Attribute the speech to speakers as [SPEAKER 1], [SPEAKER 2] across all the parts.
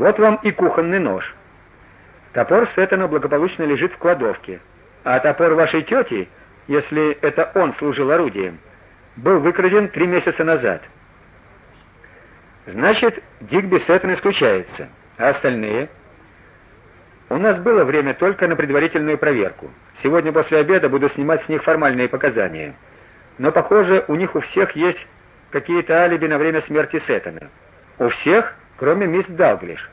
[SPEAKER 1] Вот вам и кухонный нож. Топор Сеттона благополучно лежит в кладовке, а топор вашей тети, если это он служил орудием, был выкраден три месяца назад. Значит, Дигби Сеттон исключается, а остальные? У нас было время только на предварительную проверку. Сегодня после обеда буду снимать с них формальные показания. Но, похоже, у них у всех есть какие-то алиби на время смерти Сеттона. У всех, кроме мисс Далглиш.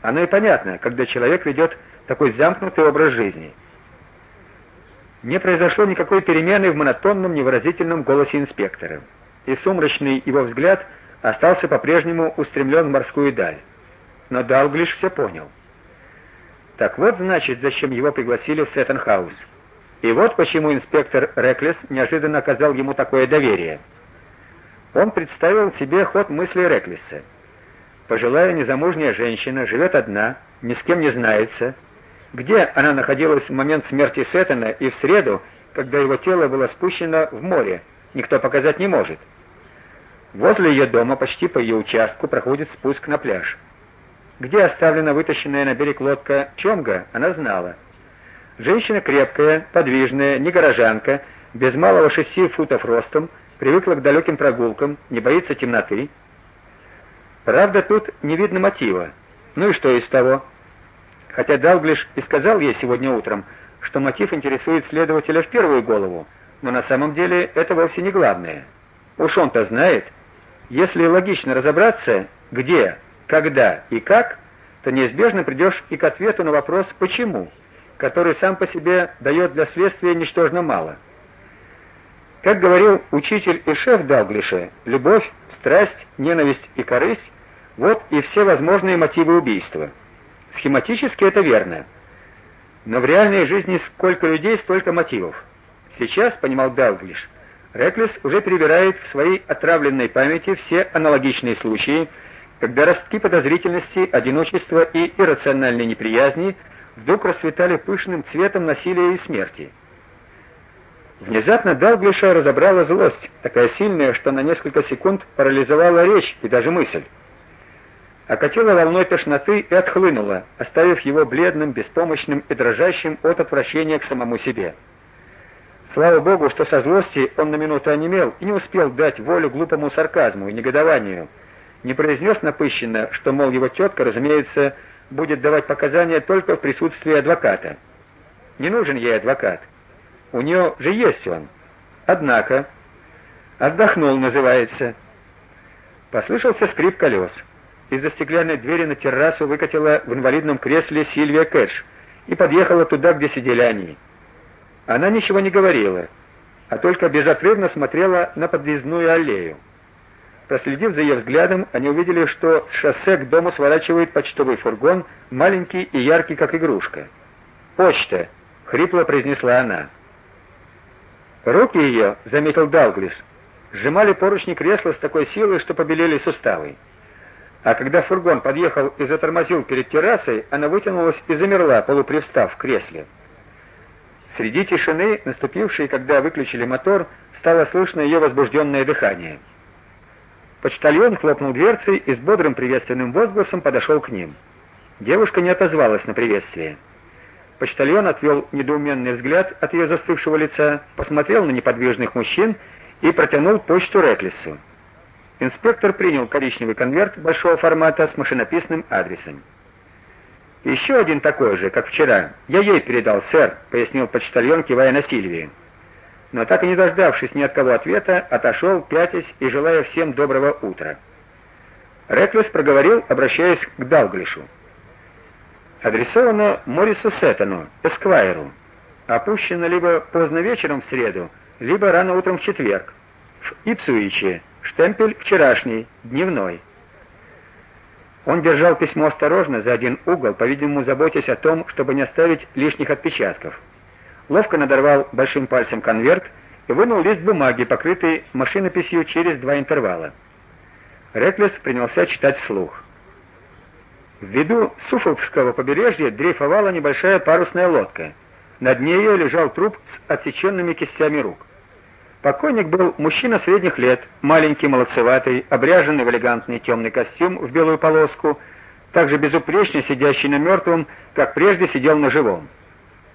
[SPEAKER 1] Оно и понятно, когда человек ведет такой замкнутый образ жизни. Не произошло никакой перемены в монотонном невыразительном голосе инспектора, и сумрачный его взгляд остался по-прежнему устремлен в морскую даль. Но Далглиш все понял. Так вот, значит, зачем его пригласили в Сеттенхаус. И вот почему инспектор Реклес неожиданно оказал ему такое доверие. Он представил себе ход мысли Реклеса. Пожилая незамужняя женщина живет одна, ни с кем не знается. Где она находилась в момент смерти Сеттона и в среду, когда его тело было спущено в море, никто показать не может. Возле ее дома, почти по ее участку, проходит спуск на пляж. Где оставлена вытащенная на берег лодка Чомга, она знала. Женщина крепкая, подвижная, не горожанка, без малого шести футов ростом, привыкла к далеким прогулкам, не боится темноты. Правда, тут не видно мотива. Ну и что из того? Хотя Далглиш и сказал ей сегодня утром, что мотив интересует следователя в первую голову, но на самом деле это вовсе не главное. Уж он-то знает, если логично разобраться, где, когда и как, то неизбежно придешь и к ответу на вопрос «почему?», который сам по себе дает для следствия ничтожно мало. Как говорил учитель и шеф Далглиша, любовь, страсть, ненависть и корысть — вот и все возможные мотивы убийства. Схематически это верно. Но в реальной жизни сколько людей, столько мотивов. Сейчас, понимал Далглиш, Реклес уже перебирает в своей отравленной памяти все аналогичные случаи, когда ростки подозрительности, одиночества и иррациональной неприязни вдруг расцветали пышным цветом насилия и смерти. Внезапно Далглиша разобрала злость, такая сильная, что на несколько секунд парализовала речь и даже мысль. Окатила волной тошноты и отхлынула, оставив его бледным, беспомощным и дрожащим от отвращения к самому себе. Слава богу, что со злости он на минуту онемел и не успел дать волю глупому сарказму и негодованию. Не произнес напыщенно, что мол его тетка, разумеется, будет давать показания только в присутствии адвоката. Не нужен ей адвокат. У нее же есть он. Однако отдохнул, называется. Послышался скрип колес. Из-за стеклянной двери на террасу выкатила в инвалидном кресле Сильвия Кэш и подъехала туда, где сидели они. Она ничего не говорила, а только безотрывно смотрела на подъездную аллею. Проследив за ее взглядом, они увидели, что с шоссе к дому сворачивает почтовый фургон, маленький и яркий, как игрушка. "Почта", хрипло произнесла она. Руки ее, заметил Далглиш, сжимали поручни кресла с такой силой, что побелели суставы. А когда фургон подъехал и затормозил перед террасой, она вытянулась и замерла, полупривстав в кресле. Среди тишины, наступившей, когда выключили мотор, стало слышно ее возбужденное дыхание. Почтальон хлопнул дверцей и с бодрым приветственным возгласом подошел к ним. Девушка не отозвалась на приветствие. Почтальон отвел недоуменный взгляд от ее застывшего лица, посмотрел на неподвижных мужчин и протянул почту Реклису. Инспектор принял коричневый конверт большого формата с машинописным адресом. Еще один такой же, как вчера. Я ей передал, сэр, пояснил почтальон, кивая на Сильвию. Но так и не дождавшись ни от кого ответа, отошел, пятясь и желая всем доброго утра. Реклес проговорил, обращаясь к Далглишу. Адресовано Морису Сеттону, Эсквайру. Опущено либо поздно вечером в среду, либо рано утром в четверг. В Ипсуиче. Штемпель вчерашний, дневной. Он держал письмо осторожно за один угол, по-видимому, заботясь о том, чтобы не оставить лишних отпечатков. Ловко надорвал большим пальцем конверт и вынул лист бумаги, покрытый машинописью через два интервала. Реклес принялся читать вслух. В виду Суфолкского побережья дрейфовала небольшая парусная лодка. На дне ее лежал труп с отсеченными кистями рук. Покойник был мужчина средних лет, маленький, молодцеватый, обряженный в элегантный темный костюм в белую полоску, так же безупречно сидящий на мертвом, как прежде сидел на живом.